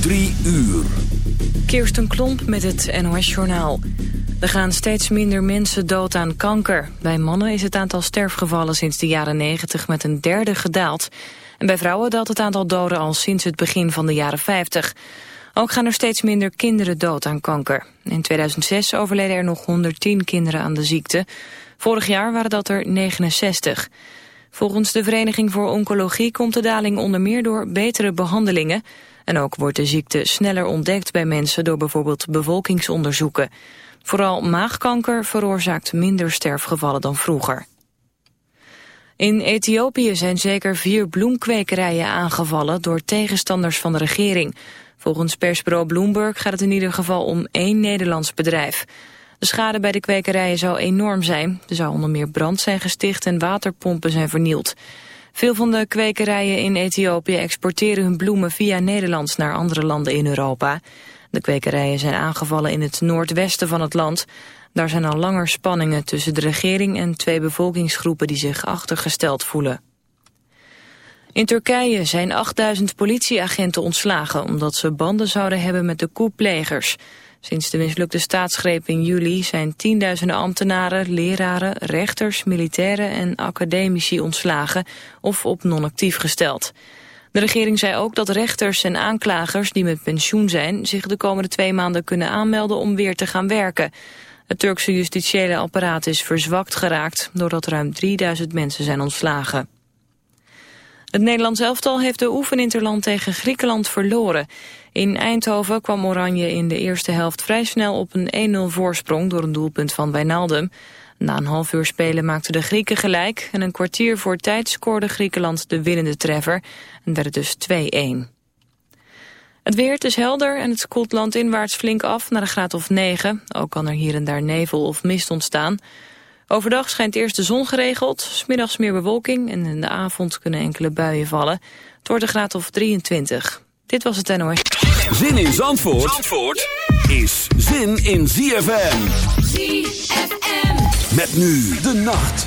Drie uur. Kirsten Klomp met het NOS-journaal. Er gaan steeds minder mensen dood aan kanker. Bij mannen is het aantal sterfgevallen sinds de jaren 90 met een derde gedaald. En bij vrouwen daalt het aantal doden al sinds het begin van de jaren 50. Ook gaan er steeds minder kinderen dood aan kanker. In 2006 overleden er nog 110 kinderen aan de ziekte. Vorig jaar waren dat er 69. Volgens de Vereniging voor Oncologie komt de daling onder meer door betere behandelingen. En ook wordt de ziekte sneller ontdekt bij mensen door bijvoorbeeld bevolkingsonderzoeken. Vooral maagkanker veroorzaakt minder sterfgevallen dan vroeger. In Ethiopië zijn zeker vier bloemkwekerijen aangevallen door tegenstanders van de regering. Volgens persbureau Bloomberg gaat het in ieder geval om één Nederlands bedrijf. De schade bij de kwekerijen zou enorm zijn. Er zou onder meer brand zijn gesticht en waterpompen zijn vernield. Veel van de kwekerijen in Ethiopië exporteren hun bloemen via Nederland naar andere landen in Europa. De kwekerijen zijn aangevallen in het noordwesten van het land. Daar zijn al langer spanningen tussen de regering en twee bevolkingsgroepen die zich achtergesteld voelen. In Turkije zijn 8000 politieagenten ontslagen omdat ze banden zouden hebben met de koeplegers. Sinds de mislukte staatsgreep in juli zijn tienduizenden ambtenaren, leraren, rechters, militairen en academici ontslagen of op non-actief gesteld. De regering zei ook dat rechters en aanklagers die met pensioen zijn zich de komende twee maanden kunnen aanmelden om weer te gaan werken. Het Turkse justitiële apparaat is verzwakt geraakt doordat ruim 3000 mensen zijn ontslagen. Het Nederlands elftal heeft de oefeninterland tegen Griekenland verloren. In Eindhoven kwam Oranje in de eerste helft vrij snel op een 1-0 voorsprong door een doelpunt van Wijnaldum. Na een half uur spelen maakten de Grieken gelijk en een kwartier voor tijd scoorde Griekenland de winnende treffer en werd het dus 2-1. Het weer, is helder en het koelt landinwaarts flink af naar een graad of 9. Ook kan er hier en daar nevel of mist ontstaan. Overdag schijnt eerst de zon geregeld, smiddags meer bewolking... en in de avond kunnen enkele buien vallen. Het wordt een graad of 23. Dit was het NOS. Zin in Zandvoort, Zandvoort is zin in ZFM. ZFM. Met nu de nacht.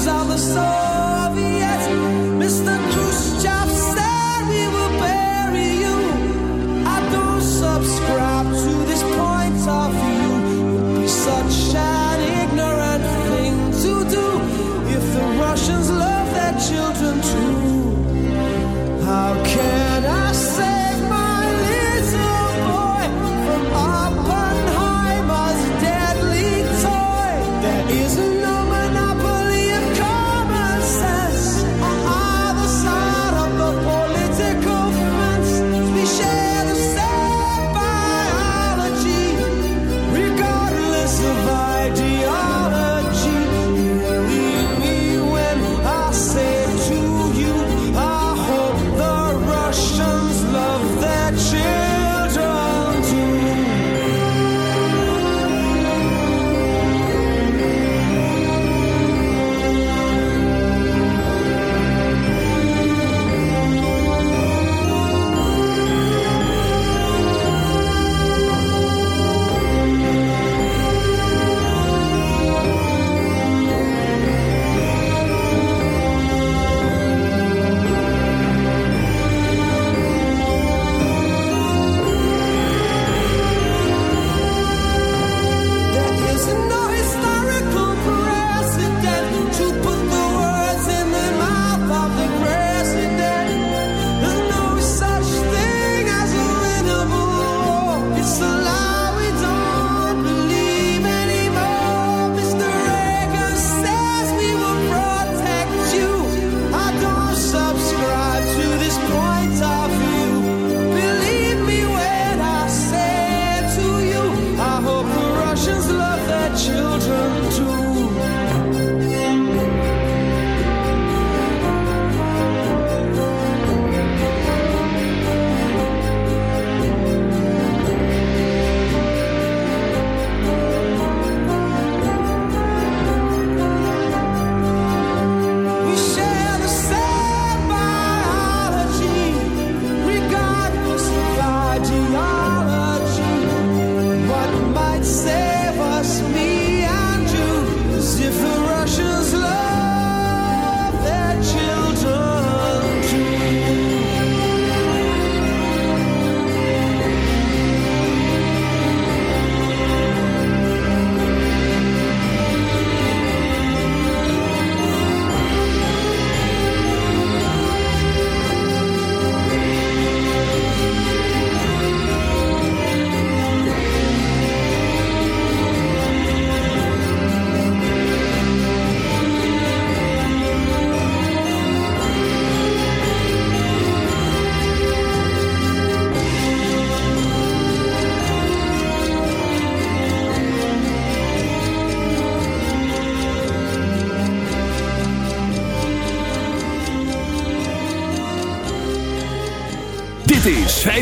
Is no monopoly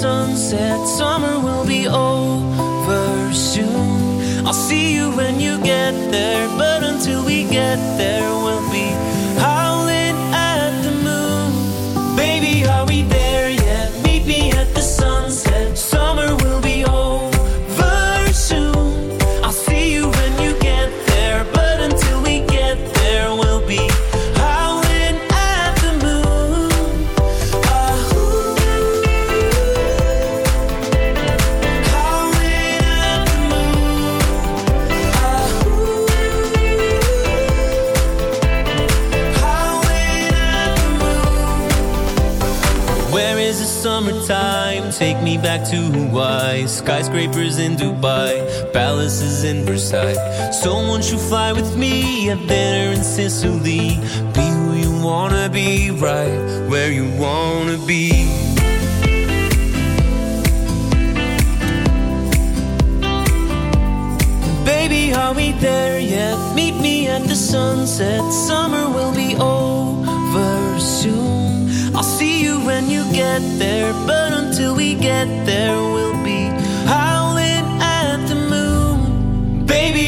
Sunset. Summer fly with me? Dinner in Sicily. Be who you wanna be, right where you wanna be. Baby, are we there yet? Meet me at the sunset. Summer will be over soon. I'll see you when you get there, but until we get there, we'll be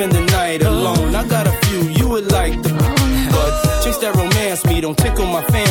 spend the night alone. I got a few you would like the but chicks that romance me don't tickle my fancy.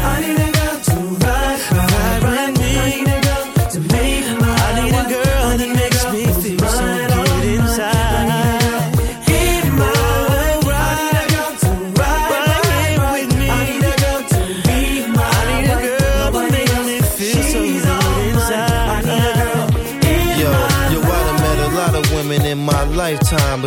I need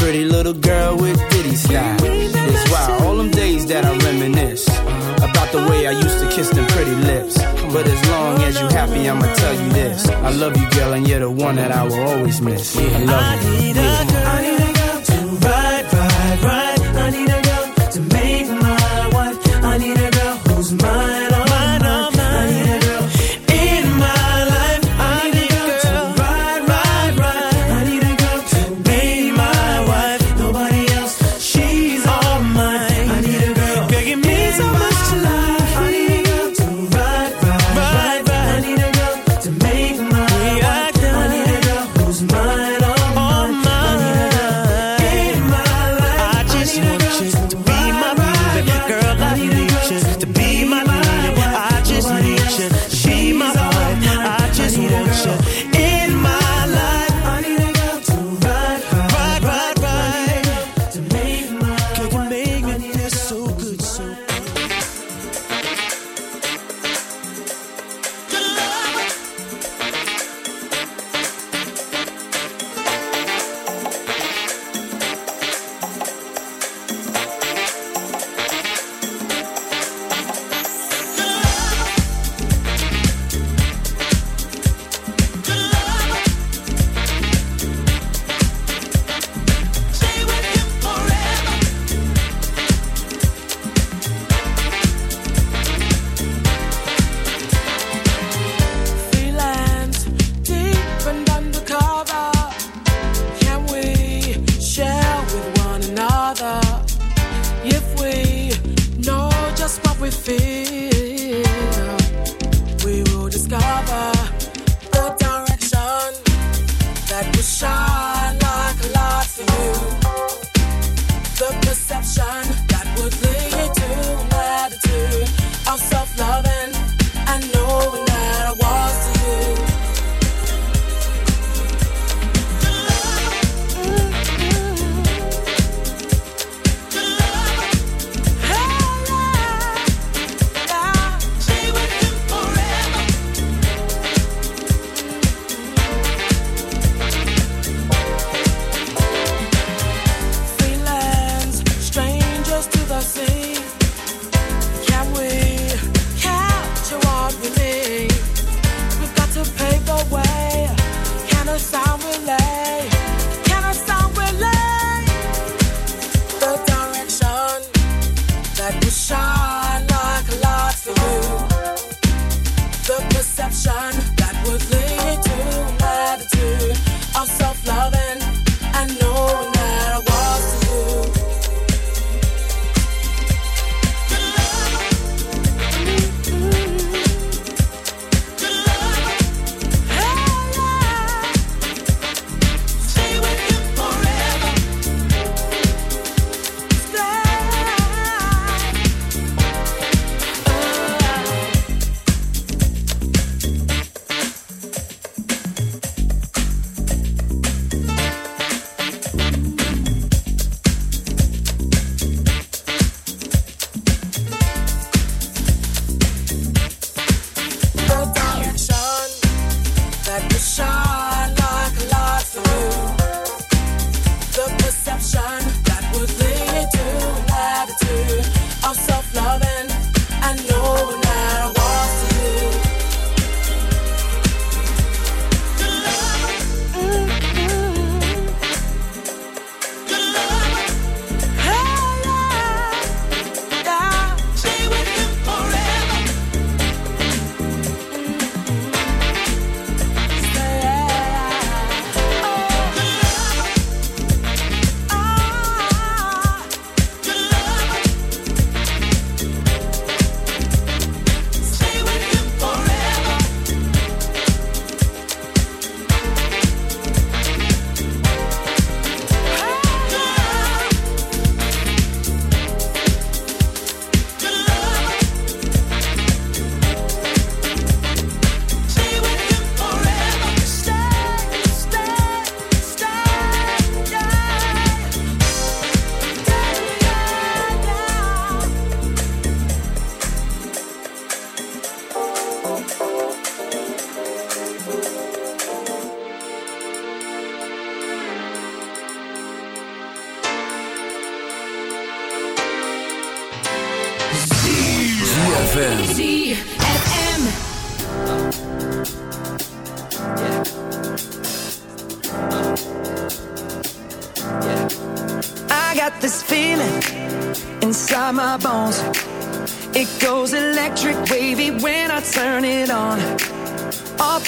pretty little girl with ditty style. It's wild, all them days that I reminisce about the way I used to kiss them pretty lips. But as long as you happy, I'ma tell you this: I love you, girl, and you're the one that I will always miss. I love you.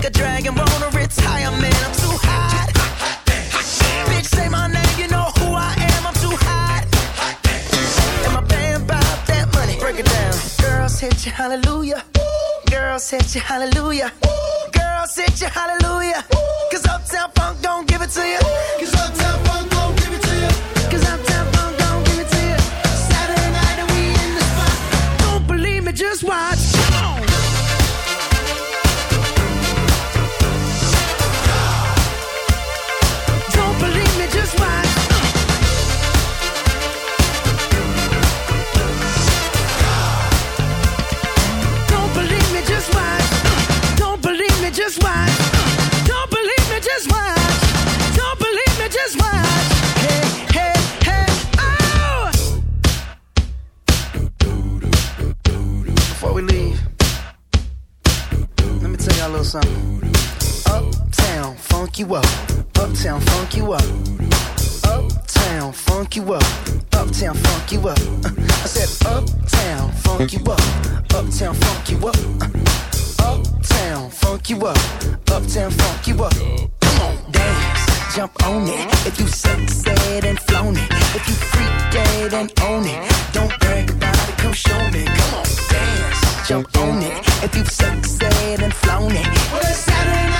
Make a dragon wanna retire, man. I'm too hot. Bitch, say my name, you know who I am. I'm too hot. Break it down. Girls hit you, hallelujah. Girls hit you, hallelujah. Girls hit you, hallelujah. Cause Uptown Funk don't give it to you. Cause Uptown Funk don't Before we leave, let me tell y'all a little something. Uptown, funk you up. Uptown, funk you up. Uptown, funk you up. Uptown, funk you up. I said, Uptown, funk you up. Uptown, funk you up. Uptown, funk you up. Uptown, funk you up. Come on, dance, jump on it. If you said and flown it. If you freak dead and own it. Don't it, show me. Come on, dance, jump on it. If you said and flown it. Well, it's Saturday night